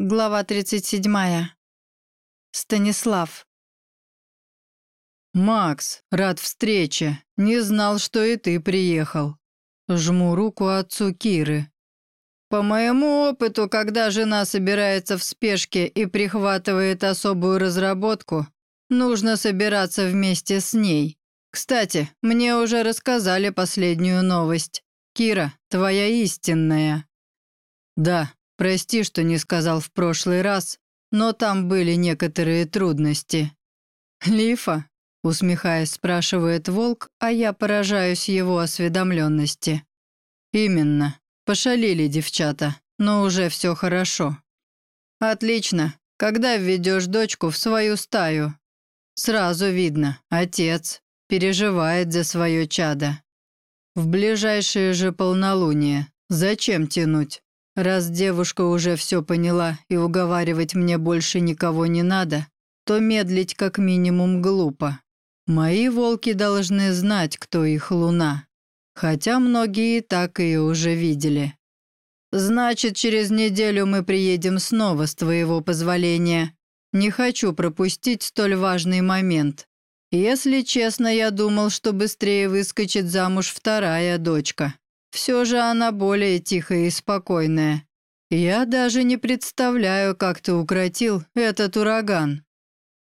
Глава 37. Станислав. «Макс, рад встрече. Не знал, что и ты приехал». Жму руку отцу Киры. По моему опыту, когда жена собирается в спешке и прихватывает особую разработку, нужно собираться вместе с ней. Кстати, мне уже рассказали последнюю новость. Кира, твоя истинная. Да, Прости, что не сказал в прошлый раз, но там были некоторые трудности». «Лифа?» — усмехаясь, спрашивает Волк, а я поражаюсь его осведомленности. «Именно. Пошалили девчата, но уже все хорошо». «Отлично. Когда введешь дочку в свою стаю?» «Сразу видно. Отец. Переживает за свое чадо. В ближайшее же полнолуние. Зачем тянуть? Раз девушка уже все поняла и уговаривать мне больше никого не надо, то медлить как минимум глупо. Мои волки должны знать, кто их луна. Хотя многие так ее уже видели. Значит, через неделю мы приедем снова с твоего позволения. Не хочу пропустить столь важный момент. Если честно, я думал, что быстрее выскочит замуж вторая дочка. Все же она более тихая и спокойная. Я даже не представляю, как ты укротил этот ураган.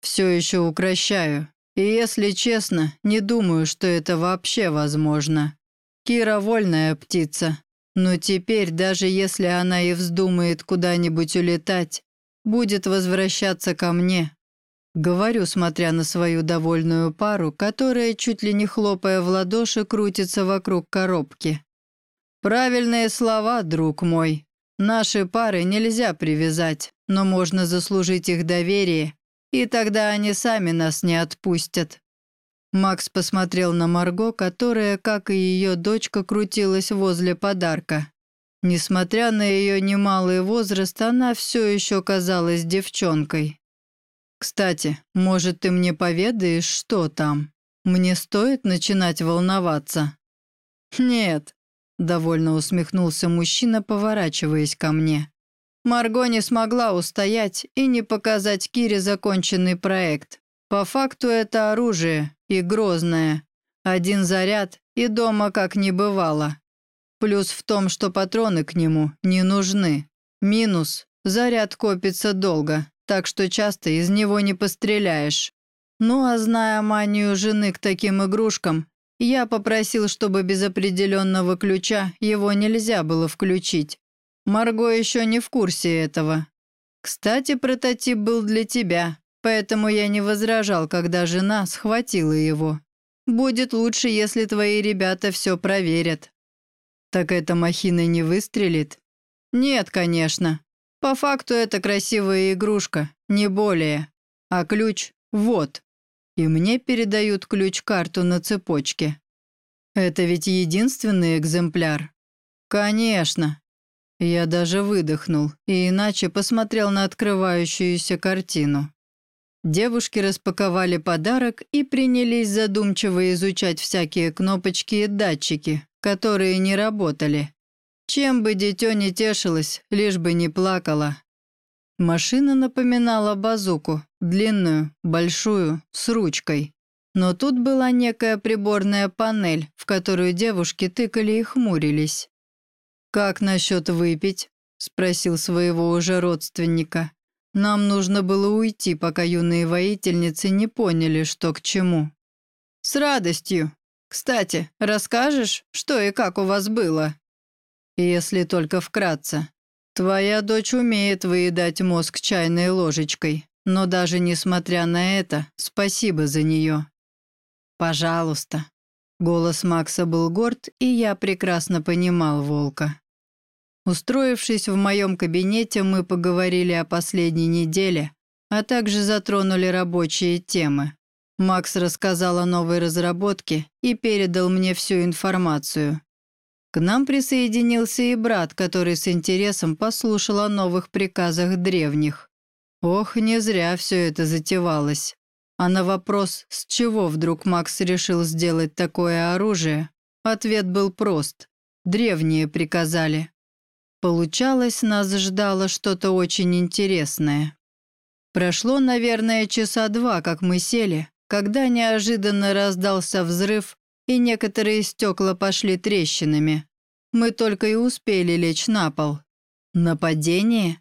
Все еще укращаю. И если честно, не думаю, что это вообще возможно. Кира вольная птица. Но теперь, даже если она и вздумает куда-нибудь улетать, будет возвращаться ко мне. Говорю, смотря на свою довольную пару, которая, чуть ли не хлопая в ладоши, крутится вокруг коробки. «Правильные слова, друг мой. Наши пары нельзя привязать, но можно заслужить их доверие, и тогда они сами нас не отпустят». Макс посмотрел на Марго, которая, как и ее дочка, крутилась возле подарка. Несмотря на ее немалый возраст, она все еще казалась девчонкой. «Кстати, может, ты мне поведаешь, что там? Мне стоит начинать волноваться?» «Нет, Довольно усмехнулся мужчина, поворачиваясь ко мне. Марго не смогла устоять и не показать Кире законченный проект. По факту это оружие, и грозное. Один заряд, и дома как не бывало. Плюс в том, что патроны к нему не нужны. Минус – заряд копится долго, так что часто из него не постреляешь. Ну а зная манию жены к таким игрушкам, я попросил, чтобы без определенного ключа его нельзя было включить. Марго еще не в курсе этого. Кстати, прототип был для тебя, поэтому я не возражал, когда жена схватила его. Будет лучше, если твои ребята все проверят. Так эта махина не выстрелит? Нет, конечно. По факту это красивая игрушка, не более. А ключ – вот и мне передают ключ-карту на цепочке. Это ведь единственный экземпляр? Конечно. Я даже выдохнул и иначе посмотрел на открывающуюся картину. Девушки распаковали подарок и принялись задумчиво изучать всякие кнопочки и датчики, которые не работали. Чем бы дитё не тешилось, лишь бы не плакала. Машина напоминала базуку, длинную, большую, с ручкой. Но тут была некая приборная панель, в которую девушки тыкали и хмурились. «Как насчет выпить?» – спросил своего уже родственника. «Нам нужно было уйти, пока юные воительницы не поняли, что к чему». «С радостью. Кстати, расскажешь, что и как у вас было?» «Если только вкратце. Твоя дочь умеет выедать мозг чайной ложечкой, но даже несмотря на это, спасибо за нее. Пожалуйста. Голос Макса был горд, и я прекрасно понимал волка. Устроившись в моем кабинете, мы поговорили о последней неделе, а также затронули рабочие темы. Макс рассказал о новой разработке и передал мне всю информацию. К нам присоединился и брат, который с интересом послушал о новых приказах древних. Ох, не зря все это затевалось. А на вопрос, с чего вдруг Макс решил сделать такое оружие, ответ был прост. Древние приказали. Получалось, нас ждало что-то очень интересное. Прошло, наверное, часа два, как мы сели, когда неожиданно раздался взрыв, и некоторые стекла пошли трещинами. Мы только и успели лечь на пол. Нападение?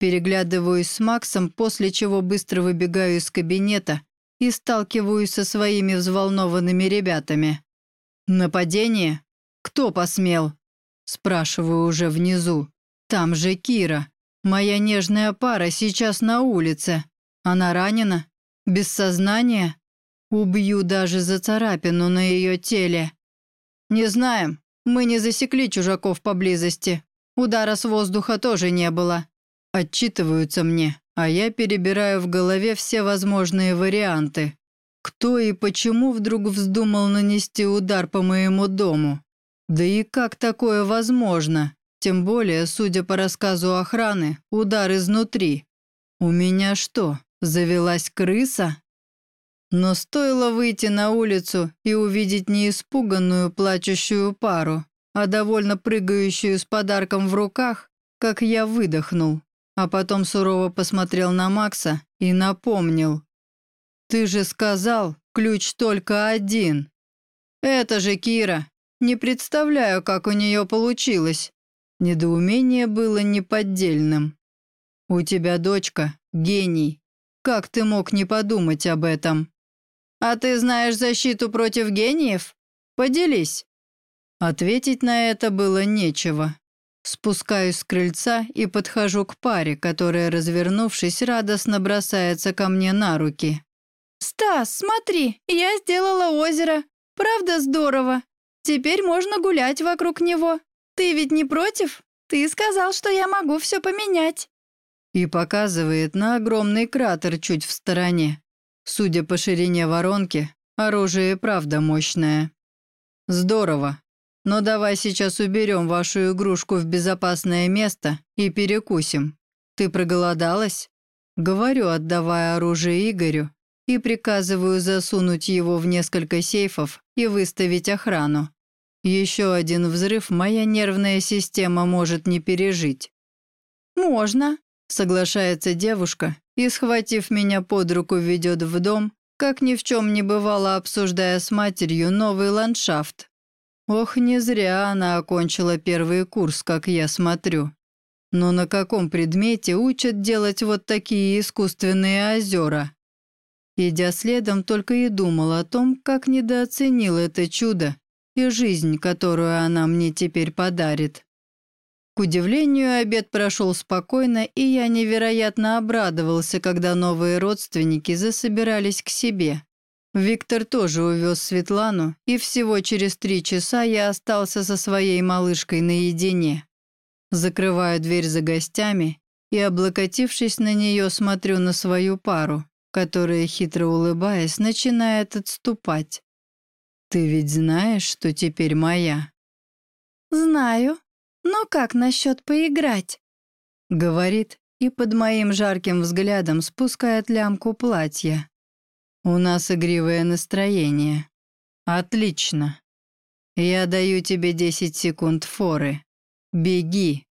Переглядываюсь с Максом, после чего быстро выбегаю из кабинета и сталкиваюсь со своими взволнованными ребятами. «Нападение? Кто посмел?» Спрашиваю уже внизу. «Там же Кира. Моя нежная пара сейчас на улице. Она ранена? Без сознания? Убью даже за царапину на ее теле. Не знаем. Мы не засекли чужаков поблизости. Удара с воздуха тоже не было. Отчитываются мне, а я перебираю в голове все возможные варианты. Кто и почему вдруг вздумал нанести удар по моему дому? Да и как такое возможно? Тем более, судя по рассказу охраны, удар изнутри. У меня что, завелась крыса? Но стоило выйти на улицу и увидеть не испуганную плачущую пару, а довольно прыгающую с подарком в руках, как я выдохнул, а потом сурово посмотрел на Макса и напомнил. «Ты же сказал, ключ только один». «Это же Кира. Не представляю, как у нее получилось». Недоумение было неподдельным. «У тебя дочка — гений. Как ты мог не подумать об этом?» «А ты знаешь защиту против гениев? Поделись». Ответить на это было нечего. Спускаюсь с крыльца и подхожу к паре, которая, развернувшись, радостно бросается ко мне на руки. «Стас, смотри, я сделала озеро. Правда здорово? Теперь можно гулять вокруг него. «Ты ведь не против? Ты сказал, что я могу все поменять». И показывает на огромный кратер чуть в стороне. Судя по ширине воронки, оружие правда мощное. «Здорово. Но давай сейчас уберем вашу игрушку в безопасное место и перекусим. Ты проголодалась?» Говорю, отдавая оружие Игорю, и приказываю засунуть его в несколько сейфов и выставить охрану. Еще один взрыв моя нервная система может не пережить. «Можно», — соглашается девушка и, схватив меня под руку, ведет в дом, как ни в чем не бывало, обсуждая с матерью новый ландшафт. Ох, не зря она окончила первый курс, как я смотрю. Но на каком предмете учат делать вот такие искусственные озера? Идя следом, только и думал о том, как недооценил это чудо и жизнь, которую она мне теперь подарит. К удивлению, обед прошел спокойно, и я невероятно обрадовался, когда новые родственники засобирались к себе. Виктор тоже увез Светлану, и всего через три часа я остался со своей малышкой наедине. Закрываю дверь за гостями и, облокотившись на нее, смотрю на свою пару, которая, хитро улыбаясь, начинает отступать. «Ты ведь знаешь, что теперь моя?» «Знаю. Но как насчет поиграть?» Говорит и под моим жарким взглядом спускает лямку платья. «У нас игривое настроение. Отлично. Я даю тебе 10 секунд форы. Беги,